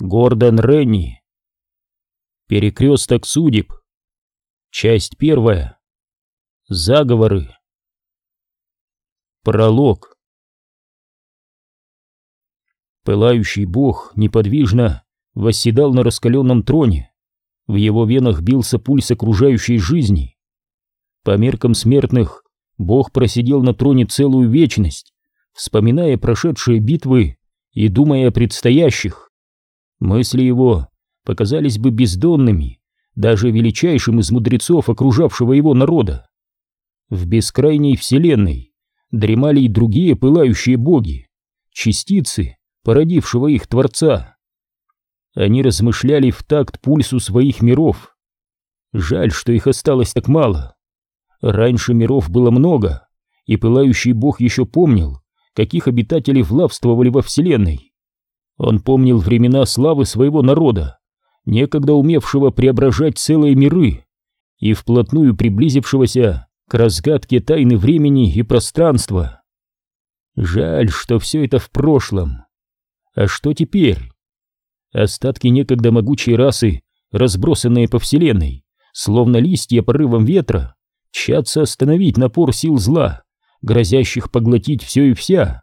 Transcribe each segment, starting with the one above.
Гордон Ренни. Перекресток судеб. Часть первая. Заговоры. Пролог. Пылающий бог неподвижно восседал на раскаленном троне. В его венах бился пульс окружающей жизни. По меркам смертных бог просидел на троне целую вечность, вспоминая прошедшие битвы и думая о предстоящих. Мысли его показались бы бездонными, даже величайшим из мудрецов окружавшего его народа. В бескрайней вселенной дремали и другие пылающие боги, частицы, породившего их Творца. Они размышляли в такт пульсу своих миров. Жаль, что их осталось так мало. Раньше миров было много, и пылающий бог еще помнил, каких обитателей влавствовали во вселенной. Он помнил времена славы своего народа, некогда умевшего преображать целые миры и вплотную приблизившегося к разгадке тайны времени и пространства. Жаль, что все это в прошлом. А что теперь? Остатки некогда могучей расы, разбросанные по вселенной, словно листья порывом ветра, тщатся остановить напор сил зла, грозящих поглотить все и вся.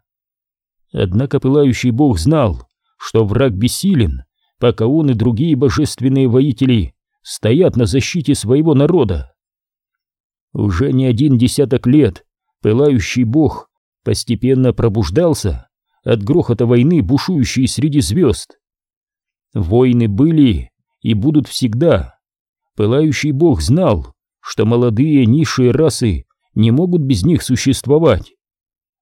Однако пылающий бог знал, что враг бессилен, пока он и другие божественные воители стоят на защите своего народа. Уже не один десяток лет пылающий бог постепенно пробуждался от грохота войны, бушующей среди звезд. Войны были и будут всегда. Пылающий бог знал, что молодые низшие расы не могут без них существовать.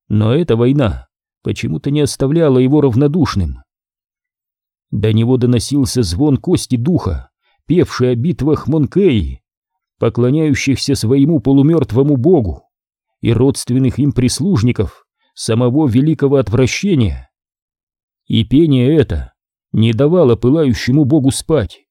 Но эта война почему-то не оставляла его равнодушным. До него доносился звон кости духа, певший о битвах Монкеи, поклоняющихся своему полумертвому богу и родственных им прислужников самого великого отвращения. И пение это не давало пылающему богу спать.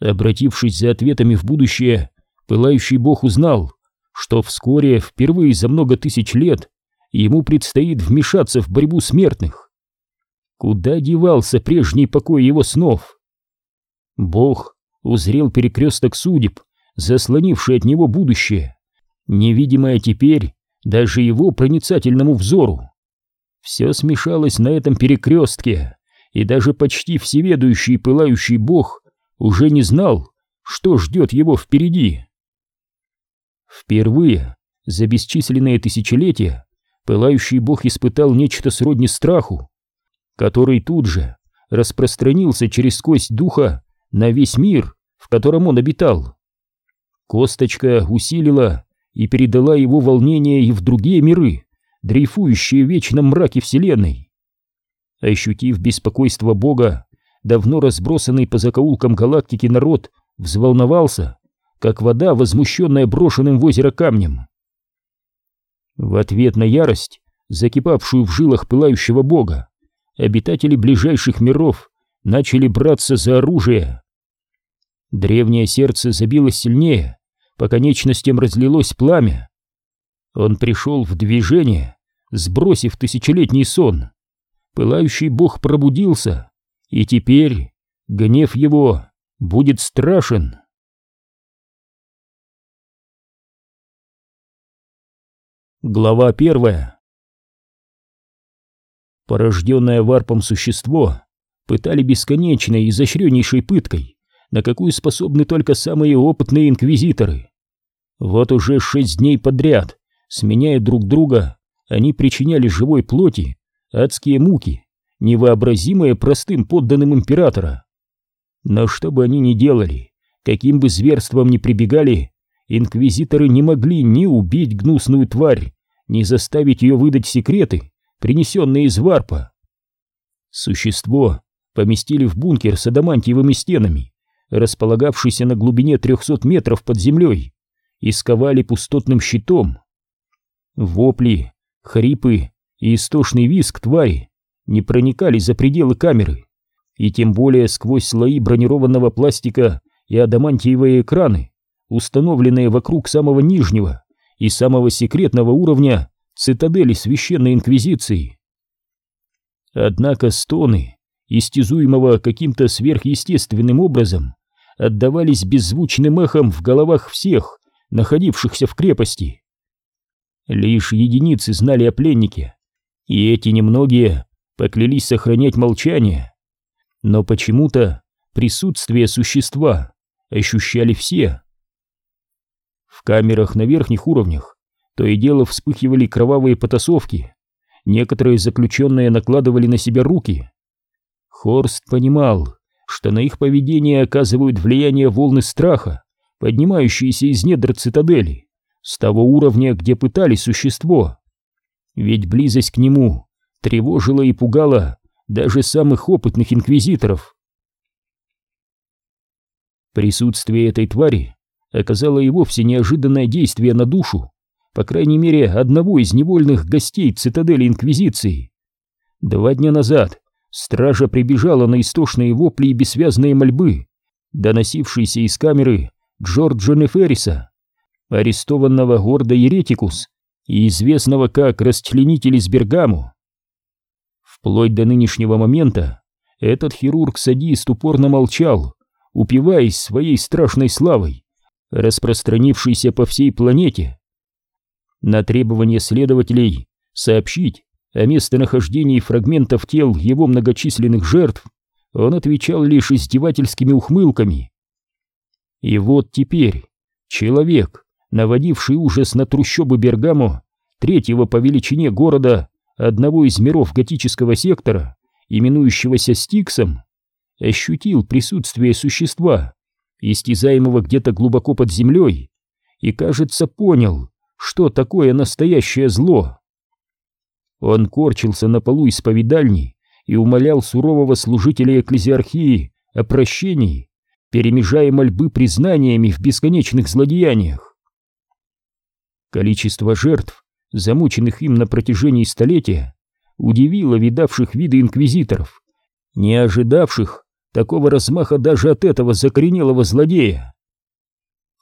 Обратившись за ответами в будущее, пылающий бог узнал, что вскоре, впервые за много тысяч лет, ему предстоит вмешаться в борьбу смертных. Куда девался прежний покой его снов? Бог узрел перекресток судеб, заслонивший от него будущее, невидимое теперь даже его проницательному взору. Все смешалось на этом перекрестке, и даже почти всеведущий пылающий бог уже не знал, что ждет его впереди. Впервые за бесчисленные тысячелетия пылающий бог испытал нечто сродни страху, который тут же распространился через кость духа на весь мир, в котором он обитал. Косточка усилила и передала его волнение и в другие миры, дрейфующие в вечном мраке Вселенной. Ощутив беспокойство Бога, давно разбросанный по закоулкам галактики народ взволновался, как вода, возмущенная брошенным в озеро камнем. В ответ на ярость, закипавшую в жилах пылающего Бога, обитатели ближайших миров начали браться за оружие. Древнее сердце забилось сильнее, по конечностям разлилось пламя. Он пришел в движение, сбросив тысячелетний сон. Пылающий бог пробудился, и теперь гнев его будет страшен. Глава первая Порожденное варпом существо пытали бесконечной, изощреннейшей пыткой, на какую способны только самые опытные инквизиторы. Вот уже шесть дней подряд, сменяя друг друга, они причиняли живой плоти адские муки, невообразимые простым подданным императора. Но что бы они ни делали, каким бы зверством ни прибегали, инквизиторы не могли ни убить гнусную тварь, ни заставить ее выдать секреты, принесенные из варпа. Существо поместили в бункер с адамантиевыми стенами, располагавшийся на глубине 300 метров под землей, и сковали пустотным щитом. Вопли, хрипы и истошный визг твари не проникали за пределы камеры, и тем более сквозь слои бронированного пластика и адамантиевые экраны, установленные вокруг самого нижнего и самого секретного уровня цитадели Священной Инквизиции. Однако стоны истязуемого каким-то сверхъестественным образом, отдавались беззвучным эхом в головах всех, находившихся в крепости. Лишь единицы знали о пленнике, и эти немногие поклялись сохранять молчание. Но почему-то присутствие существа ощущали все. В камерах на верхних уровнях то и дело вспыхивали кровавые потасовки, некоторые заключенные накладывали на себя руки. Хорст понимал, что на их поведение оказывают влияние волны страха, поднимающиеся из недр цитадели, с того уровня, где пытали существо. Ведь близость к нему тревожила и пугала даже самых опытных инквизиторов. Присутствие этой твари оказало и вовсе неожиданное действие на душу, по крайней мере, одного из невольных гостей цитадели Инквизиции. Два дня назад стража прибежала на истошные вопли и бессвязные мольбы, доносившиеся из камеры Джорджа Нефериса, арестованного Гордо Еретикус и известного как расчленитель из Бергаму. Вплоть до нынешнего момента этот хирург-садист упорно молчал, упиваясь своей страшной славой, распространившейся по всей планете. На требование следователей сообщить о местонахождении фрагментов тел его многочисленных жертв он отвечал лишь издевательскими ухмылками. И вот теперь человек, наводивший ужас на трущобы Бергамо, третьего по величине города, одного из миров готического сектора, именующегося Стиксом, ощутил присутствие существа, истязаемого где-то глубоко под землей, и, кажется, понял, что такое настоящее зло. Он корчился на полу исповедальни и умолял сурового служителя экклезиархии о прощении, перемежая мольбы признаниями в бесконечных злодеяниях. Количество жертв замученных им на протяжении столетия, удивило видавших виды инквизиторов, не ожидавших такого размаха даже от этого закоренелого злодея.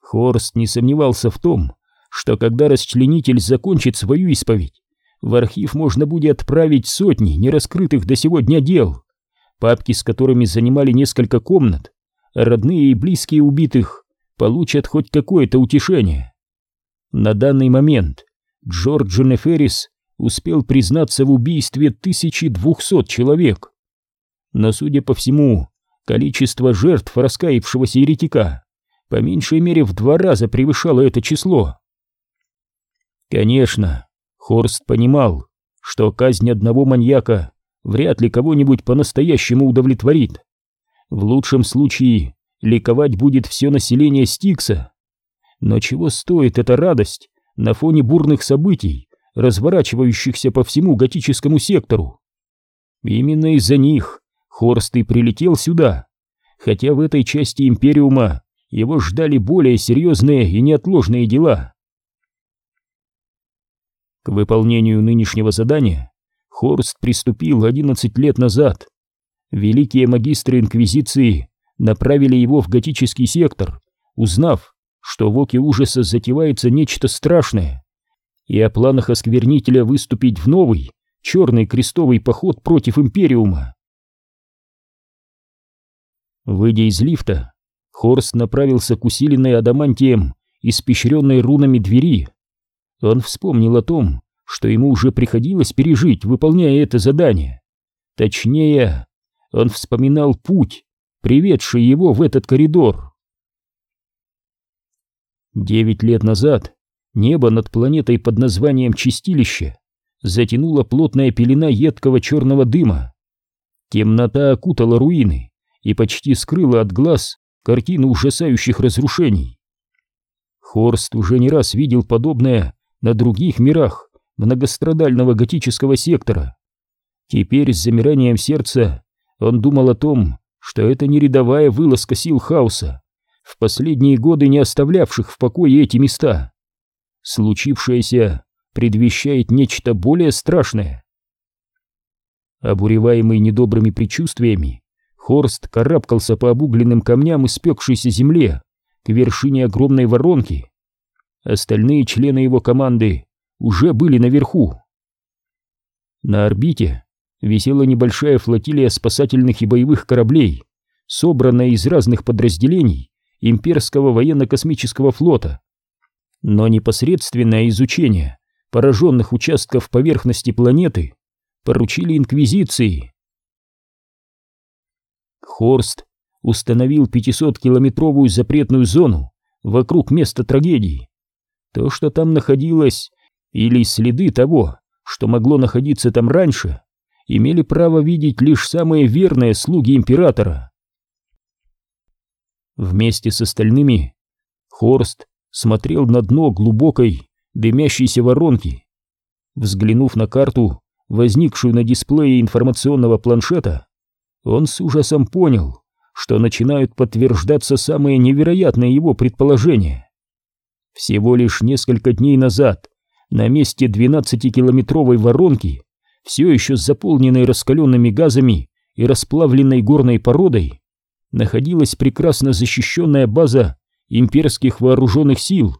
Хорст не сомневался в том, что когда расчленитель закончит свою исповедь, в архив можно будет отправить сотни нераскрытых до сегодня дел, папки с которыми занимали несколько комнат, а родные и близкие убитых получат хоть какое-то утешение. На данный момент Джордж Неферис успел признаться в убийстве 1200 человек. Но, судя по всему, количество жертв раскаявшегося еретика по меньшей мере в два раза превышало это число. Конечно, Хорст понимал, что казнь одного маньяка вряд ли кого-нибудь по-настоящему удовлетворит. В лучшем случае ликовать будет все население Стикса. Но чего стоит эта радость, на фоне бурных событий, разворачивающихся по всему готическому сектору. Именно из-за них Хорст и прилетел сюда, хотя в этой части Империума его ждали более серьезные и неотложные дела. К выполнению нынешнего задания Хорст приступил 11 лет назад. Великие магистры Инквизиции направили его в готический сектор, узнав, что в оке ужаса затевается нечто страшное, и о планах осквернителя выступить в новый, черный крестовый поход против Империума. Выйдя из лифта, Хорст направился к усиленной адамантием, испещренной рунами двери. Он вспомнил о том, что ему уже приходилось пережить, выполняя это задание. Точнее, он вспоминал путь, приведший его в этот коридор. Девять лет назад небо над планетой под названием Чистилище затянула плотная пелена едкого черного дыма. Темнота окутала руины и почти скрыла от глаз картину ужасающих разрушений. Хорст уже не раз видел подобное на других мирах многострадального готического сектора. Теперь с замиранием сердца он думал о том, что это не рядовая вылазка сил хаоса, в последние годы не оставлявших в покое эти места. Случившееся предвещает нечто более страшное. Обуреваемый недобрыми предчувствиями, Хорст карабкался по обугленным камням испекшейся земле к вершине огромной воронки. Остальные члены его команды уже были наверху. На орбите висела небольшая флотилия спасательных и боевых кораблей, собранная из разных подразделений имперского военно-космического флота. Но непосредственное изучение пораженных участков поверхности планеты поручили Инквизиции. Хорст установил 500-километровую запретную зону вокруг места трагедии. То, что там находилось, или следы того, что могло находиться там раньше, имели право видеть лишь самые верные слуги императора. Вместе с остальными Хорст смотрел на дно глубокой, дымящейся воронки. Взглянув на карту, возникшую на дисплее информационного планшета, он с ужасом понял, что начинают подтверждаться самые невероятные его предположения. Всего лишь несколько дней назад на месте 12-километровой воронки, все еще заполненной раскаленными газами и расплавленной горной породой, находилась прекрасно защищенная база имперских вооруженных сил.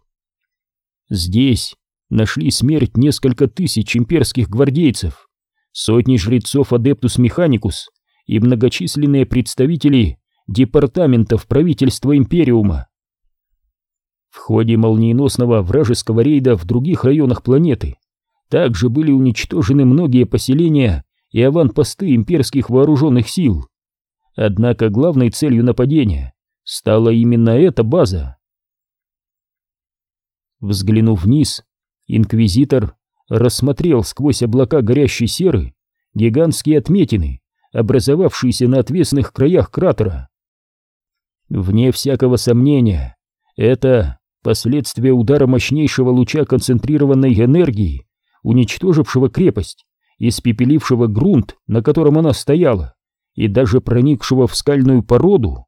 Здесь нашли смерть несколько тысяч имперских гвардейцев, сотни жрецов Адептус Механикус и многочисленные представители департаментов правительства Империума. В ходе молниеносного вражеского рейда в других районах планеты также были уничтожены многие поселения и аванпосты имперских вооруженных сил. Однако главной целью нападения стала именно эта база. Взглянув вниз, инквизитор рассмотрел сквозь облака горящей серы гигантские отметины, образовавшиеся на отвесных краях кратера. Вне всякого сомнения, это последствия удара мощнейшего луча концентрированной энергии, уничтожившего крепость, испепелившего грунт, на котором она стояла, и даже проникшего в скальную породу.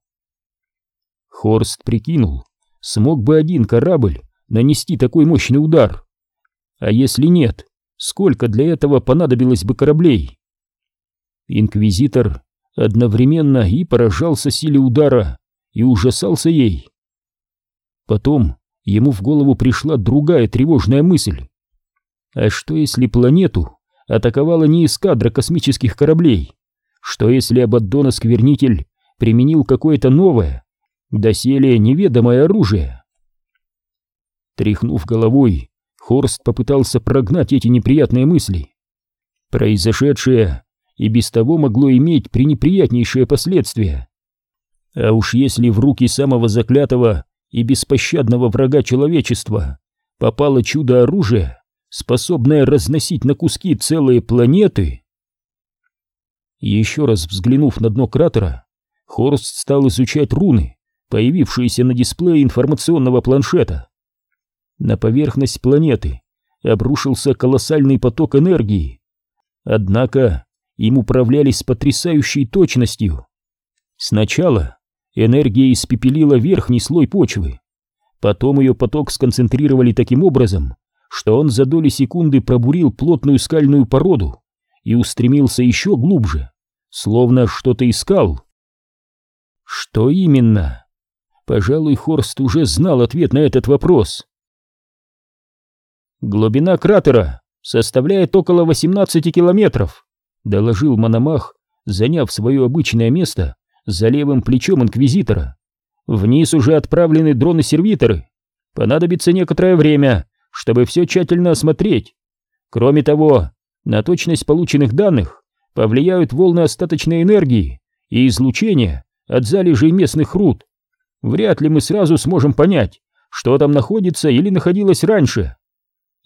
Хорст прикинул, смог бы один корабль нанести такой мощный удар. А если нет, сколько для этого понадобилось бы кораблей? Инквизитор одновременно и поражался силе удара, и ужасался ей. Потом ему в голову пришла другая тревожная мысль. А что если планету атаковала не эскадра космических кораблей? Что если Абаддон-осквернитель применил какое-то новое, доселе неведомое оружие? Тряхнув головой, Хорст попытался прогнать эти неприятные мысли. Произошедшее и без того могло иметь пренеприятнейшие последствия. А уж если в руки самого заклятого и беспощадного врага человечества попало чудо-оружие, способное разносить на куски целые планеты... Еще раз взглянув на дно кратера, Хорст стал изучать руны, появившиеся на дисплее информационного планшета. На поверхность планеты обрушился колоссальный поток энергии. Однако им управляли с потрясающей точностью. Сначала энергия испепелила верхний слой почвы. Потом ее поток сконцентрировали таким образом, что он за доли секунды пробурил плотную скальную породу и устремился еще глубже, словно что-то искал. Что именно? Пожалуй, Хорст уже знал ответ на этот вопрос. Глубина кратера составляет около 18 километров, доложил Мономах, заняв свое обычное место за левым плечом инквизитора. Вниз уже отправлены дроны-сервиторы. Понадобится некоторое время, чтобы все тщательно осмотреть. Кроме того, на точность полученных данных повлияют волны остаточной энергии и излучения от залежей местных руд. Вряд ли мы сразу сможем понять, что там находится или находилось раньше.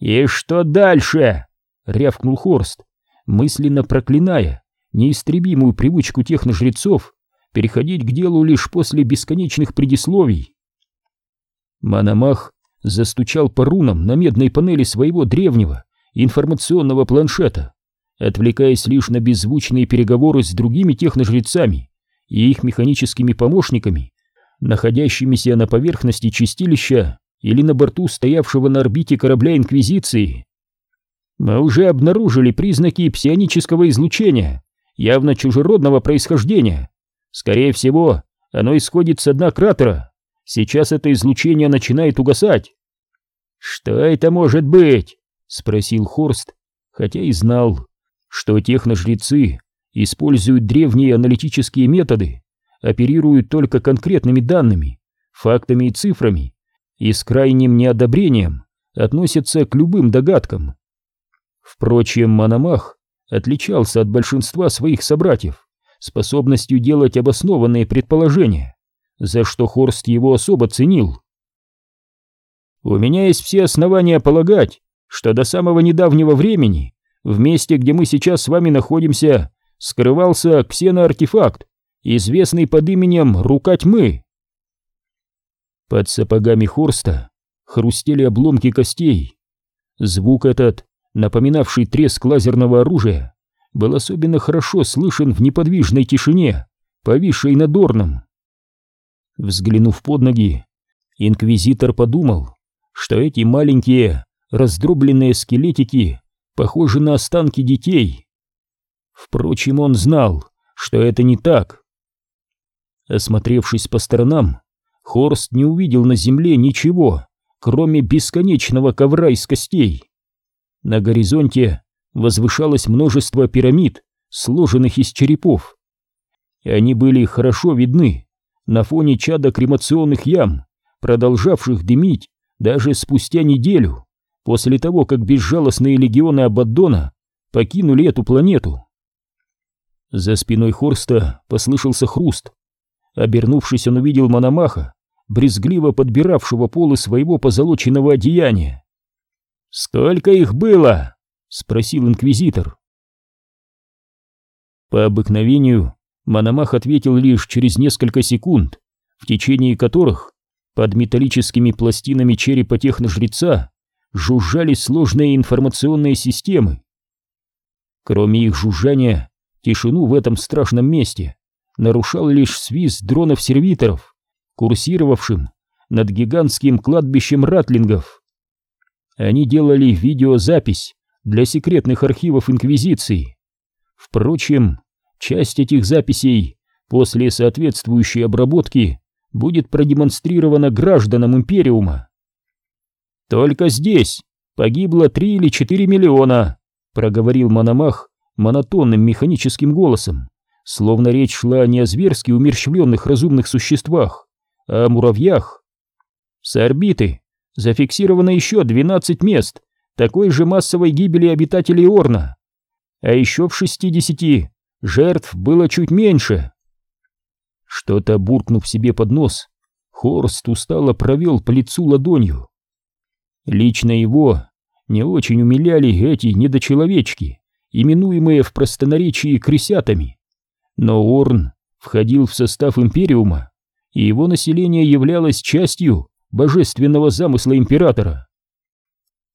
«И что дальше?» — рявкнул Хорст, мысленно проклиная неистребимую привычку техножрецов переходить к делу лишь после бесконечных предисловий. Мономах застучал по рунам на медной панели своего древнего информационного планшета, отвлекаясь лишь на беззвучные переговоры с другими техножрецами и их механическими помощниками, находящимися на поверхности чистилища или на борту стоявшего на орбите корабля Инквизиции. Мы уже обнаружили признаки псионического излучения, явно чужеродного происхождения, Скорее всего, оно исходит с дна кратера. Сейчас это излучение начинает угасать. «Что это может быть?» — спросил Хорст, хотя и знал, что техножрецы используют древние аналитические методы, оперируют только конкретными данными, фактами и цифрами и с крайним неодобрением относятся к любым догадкам. Впрочем, Мономах отличался от большинства своих собратьев способностью делать обоснованные предположения, за что Хорст его особо ценил. «У меня есть все основания полагать, что до самого недавнего времени в месте, где мы сейчас с вами находимся, скрывался ксеноартефакт, известный под именем Рука Тьмы. Под сапогами Хорста хрустели обломки костей. Звук этот, напоминавший треск лазерного оружия, был особенно хорошо слышен в неподвижной тишине, повисшей над Орном. Взглянув под ноги, инквизитор подумал, что эти маленькие раздробленные скелетики похожи на останки детей. Впрочем, он знал, что это не так. Осмотревшись по сторонам, Хорст не увидел на земле ничего, кроме бесконечного ковра из костей. На горизонте возвышалось множество пирамид, сложенных из черепов. Они были хорошо видны на фоне чада кремационных ям, продолжавших дымить даже спустя неделю после того, как безжалостные легионы Абаддона покинули эту планету. За спиной Хорста послышался хруст. Обернувшись, он увидел Мономаха, брезгливо подбиравшего полы своего позолоченного одеяния. «Сколько их было?» — спросил инквизитор. По обыкновению Мономах ответил лишь через несколько секунд, в течение которых под металлическими пластинами черепа техножреца жужжали сложные информационные системы. Кроме их жужжания, Тишину в этом страшном месте нарушал лишь свист дронов-сервиторов, курсировавшим над гигантским кладбищем ратлингов. Они делали видеозапись для секретных архивов Инквизиции. Впрочем, часть этих записей после соответствующей обработки будет продемонстрирована гражданам Империума. «Только здесь погибло три или четыре миллиона», — проговорил Мономах, монотонным механическим голосом, словно речь шла не о зверски умерщвленных разумных существах, а о муравьях. С орбиты зафиксировано еще 12 мест такой же массовой гибели обитателей Орна, а еще в 60 жертв было чуть меньше. Что-то буркнув себе под нос, Хорст устало провел по лицу ладонью. Лично его не очень умиляли эти недочеловечки именуемые в простонаречии крысятами. Но Орн входил в состав Империума, и его население являлось частью божественного замысла императора.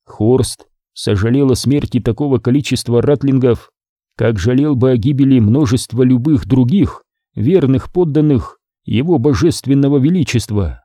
Хорст сожалел о смерти такого количества ратлингов, как жалел бы о гибели множества любых других верных подданных его божественного величества.